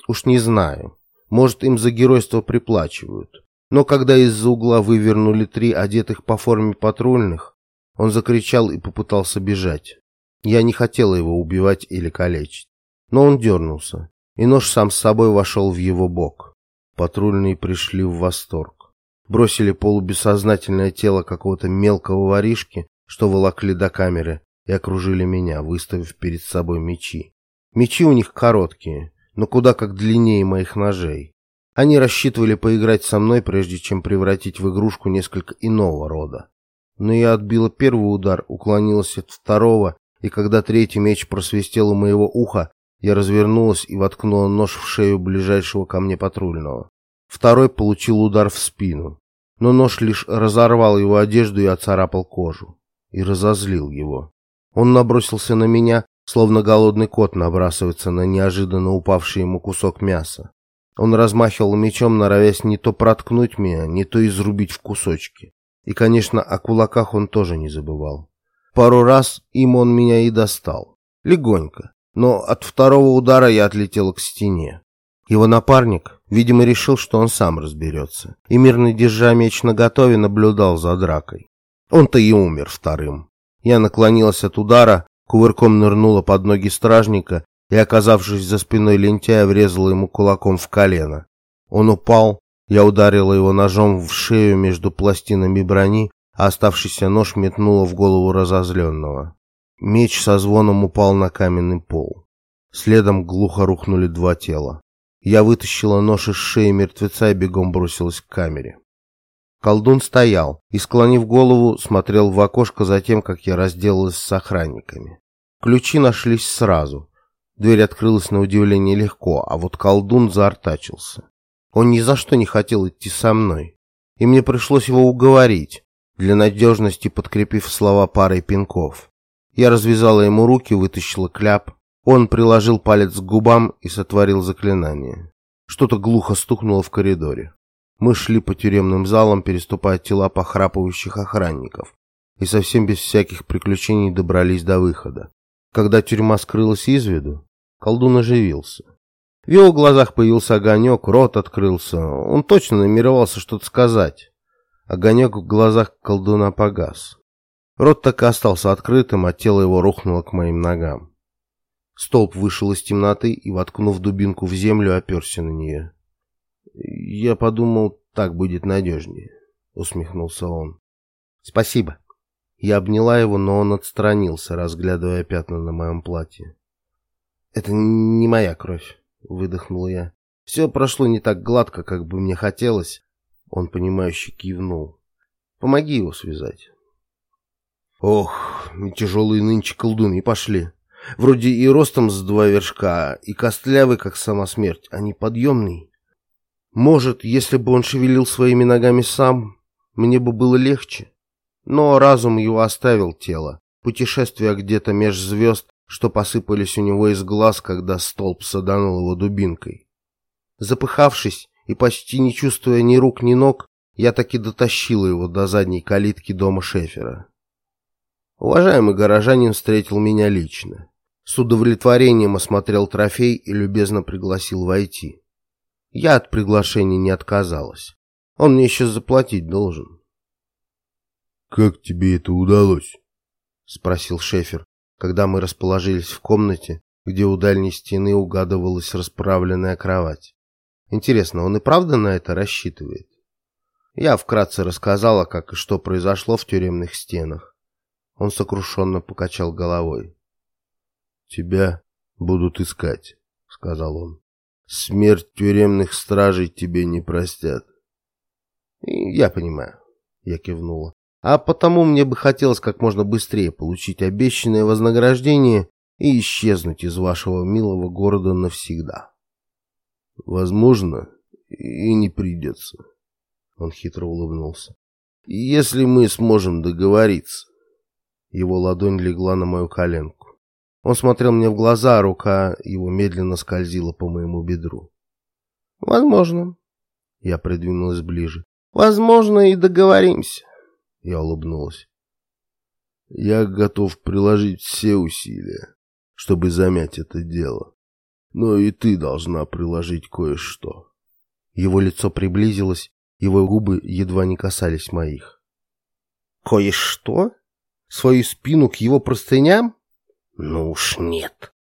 Уж не знаю. Может, им за геройство приплачивают. Но когда из-за угла вывернули три одетых по форме патрульных, он закричал и попытался бежать. Я не хотела его убивать или калечить. Но он дернулся, и нож сам с собой вошел в его бок. Патрульные пришли в восторг. Бросили полубессознательное тело какого-то мелкого воришки, что волокли до камеры, и окружили меня, выставив перед собой мечи. Мечи у них короткие, но куда как длиннее моих ножей. Они рассчитывали поиграть со мной, прежде чем превратить в игрушку несколько иного рода. Но я отбила первый удар, уклонилась от второго, и когда третий меч просвистел у моего уха, я развернулась и воткнула нож в шею ближайшего ко мне патрульного. Второй получил удар в спину, но нож лишь разорвал его одежду и оцарапал кожу. И разозлил его. Он набросился на меня, словно голодный кот набрасывается на неожиданно упавший ему кусок мяса. Он размахивал мечом, норовясь не то проткнуть меня, не то изрубить в кусочки. И, конечно, о кулаках он тоже не забывал. Пару раз им он меня и достал. Легонько. Но от второго удара я отлетела к стене. Его напарник, видимо, решил, что он сам разберется. И мирно держа меч наготове, наблюдал за дракой. Он-то и умер вторым. Я наклонилась от удара, кувырком нырнула под ноги стражника и, оказавшись за спиной лентяя, врезала ему кулаком в колено. Он упал, я ударила его ножом в шею между пластинами брони, а оставшийся нож метнула в голову разозленного. Меч со звоном упал на каменный пол. Следом глухо рухнули два тела. Я вытащила нож из шеи мертвеца и бегом бросилась к камере. Колдун стоял и, склонив голову, смотрел в окошко за тем, как я разделалась с охранниками. Ключи нашлись сразу. Дверь открылась на удивление легко, а вот колдун заортачился. Он ни за что не хотел идти со мной, и мне пришлось его уговорить, для надежности подкрепив слова парой пинков. Я развязала ему руки, вытащила кляп. Он приложил палец к губам и сотворил заклинание. Что-то глухо стукнуло в коридоре. Мы шли по тюремным залам, переступая тела похрапывающих охранников, и совсем без всяких приключений добрались до выхода. Когда тюрьма скрылась из виду, колдун оживился. В его глазах появился огонек, рот открылся. Он точно намеревался что-то сказать. Огонек в глазах колдуна погас. Рот так и остался открытым, а тело его рухнуло к моим ногам. Столб вышел из темноты и, воткнув дубинку в землю, оперся на нее. «Я подумал, так будет надежнее», — усмехнулся он. «Спасибо». Я обняла его, но он отстранился, разглядывая пятна на моем платье. «Это не моя кровь», — выдохнул я. «Все прошло не так гладко, как бы мне хотелось». Он, понимающе кивнул. «Помоги его связать». «Ох, тяжелые нынче колдуны пошли. Вроде и ростом с два вершка, и костлявый, как сама смерть, а не подъемный. Может, если бы он шевелил своими ногами сам, мне бы было легче. Но разум его оставил тело. Путешествие где-то меж звезд, что посыпались у него из глаз, когда столб саданул его дубинкой. Запыхавшись и почти не чувствуя ни рук, ни ног, я таки дотащила его до задней калитки дома Шефера. Уважаемый горожанин встретил меня лично. С удовлетворением осмотрел трофей и любезно пригласил войти. Я от приглашения не отказалась. Он мне еще заплатить должен. «Как тебе это удалось?» — спросил Шефер, когда мы расположились в комнате, где у дальней стены угадывалась расправленная кровать. Интересно, он и правда на это рассчитывает? Я вкратце рассказала, как и что произошло в тюремных стенах. Он сокрушенно покачал головой. «Тебя будут искать», — сказал он. Смерть тюремных стражей тебе не простят. Я понимаю, я кивнула. А потому мне бы хотелось как можно быстрее получить обещанное вознаграждение и исчезнуть из вашего милого города навсегда. Возможно, и не придется. Он хитро улыбнулся. Если мы сможем договориться. Его ладонь легла на мою коленку. Он смотрел мне в глаза, а рука его медленно скользила по моему бедру. «Возможно». Я придвинулась ближе. «Возможно, и договоримся». Я улыбнулась. «Я готов приложить все усилия, чтобы замять это дело. Но и ты должна приложить кое-что». Его лицо приблизилось, его губы едва не касались моих. «Кое-что? Свою спину к его простыням?» Ну уж нет.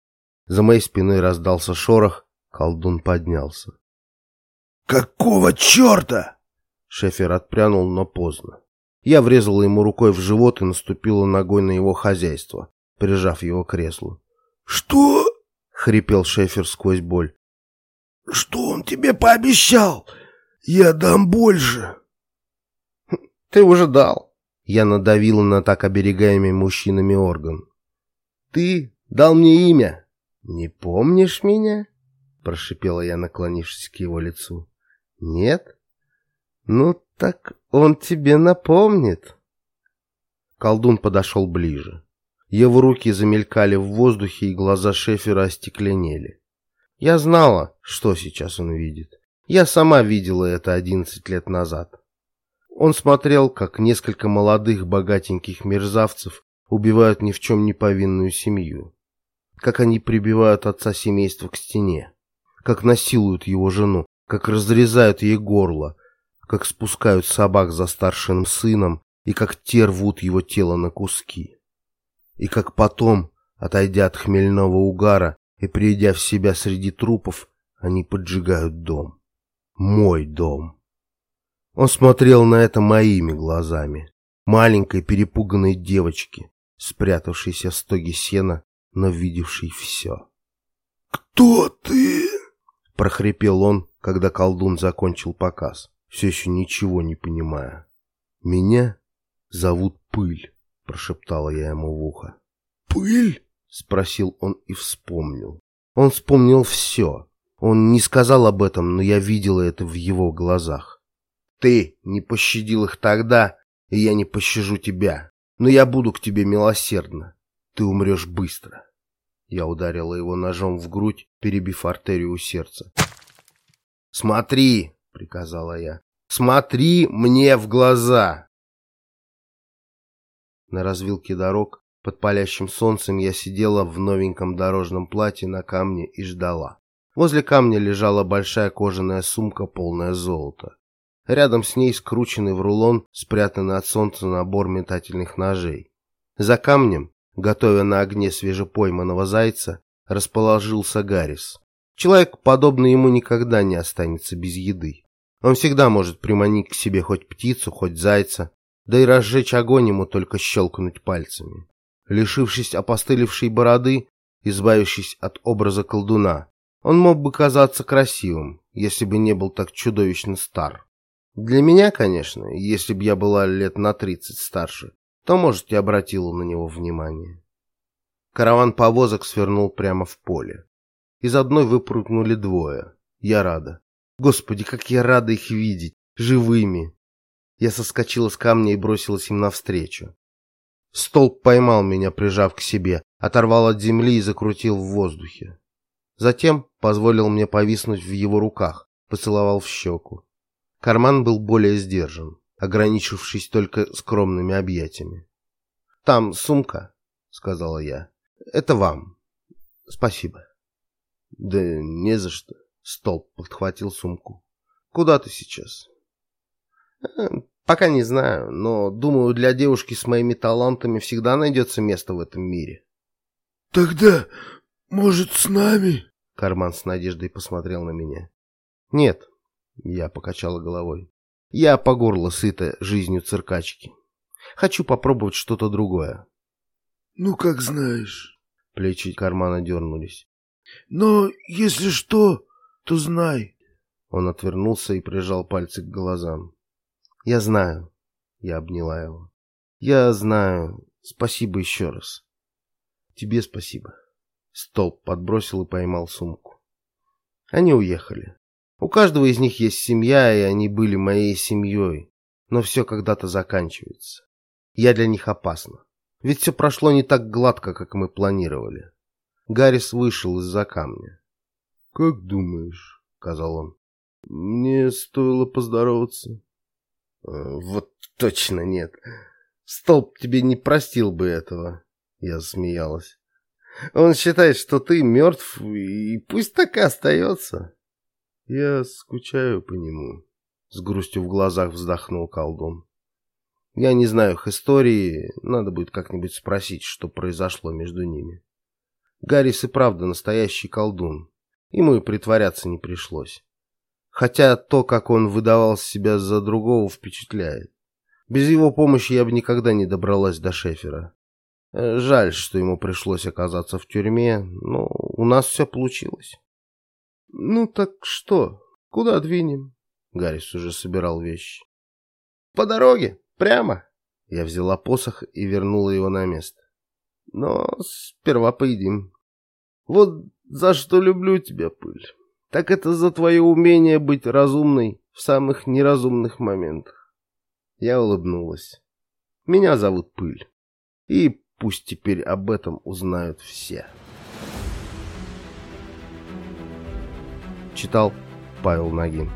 За моей спиной раздался шорох, колдун поднялся. «Какого черта?» Шефер отпрянул, но поздно. Я врезала ему рукой в живот и наступила ногой на его хозяйство, прижав его к креслу. «Что?» — хрипел Шефер сквозь боль. «Что он тебе пообещал? Я дам больше!» «Ты уже дал!» Я надавила на так оберегаемый мужчинами орган. Ты дал мне имя. Не помнишь меня? Прошипела я, наклонившись к его лицу. Нет? Ну так он тебе напомнит. Колдун подошел ближе. Его руки замелькали в воздухе, и глаза Шефера остекленели. Я знала, что сейчас он видит. Я сама видела это одиннадцать лет назад. Он смотрел, как несколько молодых богатеньких мерзавцев убивают ни в чем не повинную семью. Как они прибивают отца семейства к стене. Как насилуют его жену. Как разрезают ей горло. Как спускают собак за старшим сыном. И как те рвут его тело на куски. И как потом, отойдя от хмельного угара и придя в себя среди трупов, они поджигают дом. Мой дом. Он смотрел на это моими глазами. Маленькой перепуганной девочки, спрятавшийся в стоге сена, но видевший все. «Кто ты?» — прохрипел он, когда колдун закончил показ, все еще ничего не понимая. «Меня зовут Пыль», — прошептала я ему в ухо. «Пыль?» — спросил он и вспомнил. Он вспомнил все. Он не сказал об этом, но я видела это в его глазах. Ты не пощадил их тогда, и я не пощажу тебя. Но я буду к тебе милосердна. Ты умрешь быстро. Я ударила его ножом в грудь, перебив артерию у сердца. «Смотри!» — приказала я. «Смотри мне в глаза!» На развилке дорог под палящим солнцем я сидела в новеньком дорожном платье на камне и ждала. Возле камня лежала большая кожаная сумка, полная золота. Рядом с ней скрученный в рулон, спрятанный от солнца набор метательных ножей. За камнем, готовя на огне свежепойманного зайца, расположился Гаррис. Человек, подобный ему, никогда не останется без еды. Он всегда может приманить к себе хоть птицу, хоть зайца, да и разжечь огонь ему только щелкнуть пальцами. Лишившись опостылевшей бороды, избавившись от образа колдуна, он мог бы казаться красивым, если бы не был так чудовищно стар. Для меня, конечно, если б я была лет на тридцать старше, то, может, и обратила на него внимание. Караван повозок свернул прямо в поле. Из одной выпрыгнули двое. Я рада. Господи, как я рада их видеть, живыми. Я соскочила с камня и бросилась им навстречу. Столб поймал меня, прижав к себе, оторвал от земли и закрутил в воздухе. Затем позволил мне повиснуть в его руках, поцеловал в щеку. Карман был более сдержан, ограничившись только скромными объятиями. «Там сумка», — сказала я. «Это вам. Спасибо». «Да не за что». Столб подхватил сумку. «Куда ты сейчас?» «Э, «Пока не знаю, но, думаю, для девушки с моими талантами всегда найдется место в этом мире». «Тогда, может, с нами?» Карман с надеждой посмотрел на меня. «Нет, я покачала головой. Я по горло сыта жизнью циркачки. Хочу попробовать что-то другое. Ну, как знаешь. Плечи кармана дернулись. Но если что, то знай. Он отвернулся и прижал пальцы к глазам. Я знаю. Я обняла его. Я знаю. Спасибо еще раз. Тебе спасибо. Столб подбросил и поймал сумку. Они уехали. У каждого из них есть семья, и они были моей семьей. Но все когда-то заканчивается. Я для них опасна. Ведь все прошло не так гладко, как мы планировали. Гаррис вышел из-за камня. «Как думаешь?» — сказал он. «Мне стоило поздороваться». «Э, «Вот точно нет. Столб тебе не простил бы этого». Я засмеялась. «Он считает, что ты мертв, и пусть так и остается». Я скучаю по нему. С грустью в глазах вздохнул колдун. Я не знаю их истории, надо будет как-нибудь спросить, что произошло между ними. Гаррис и правда настоящий колдун. Ему и притворяться не пришлось. Хотя то, как он выдавал себя за другого, впечатляет. Без его помощи я бы никогда не добралась до Шефера. Жаль, что ему пришлось оказаться в тюрьме, но у нас все получилось. «Ну так что? Куда двинем?» Гаррис уже собирал вещи. «По дороге, прямо!» Я взяла посох и вернула его на место. «Но сперва поедим. Вот за что люблю тебя, пыль. Так это за твое умение быть разумной в самых неразумных моментах». Я улыбнулась. «Меня зовут Пыль. И пусть теперь об этом узнают все». Читал Павел Нагин.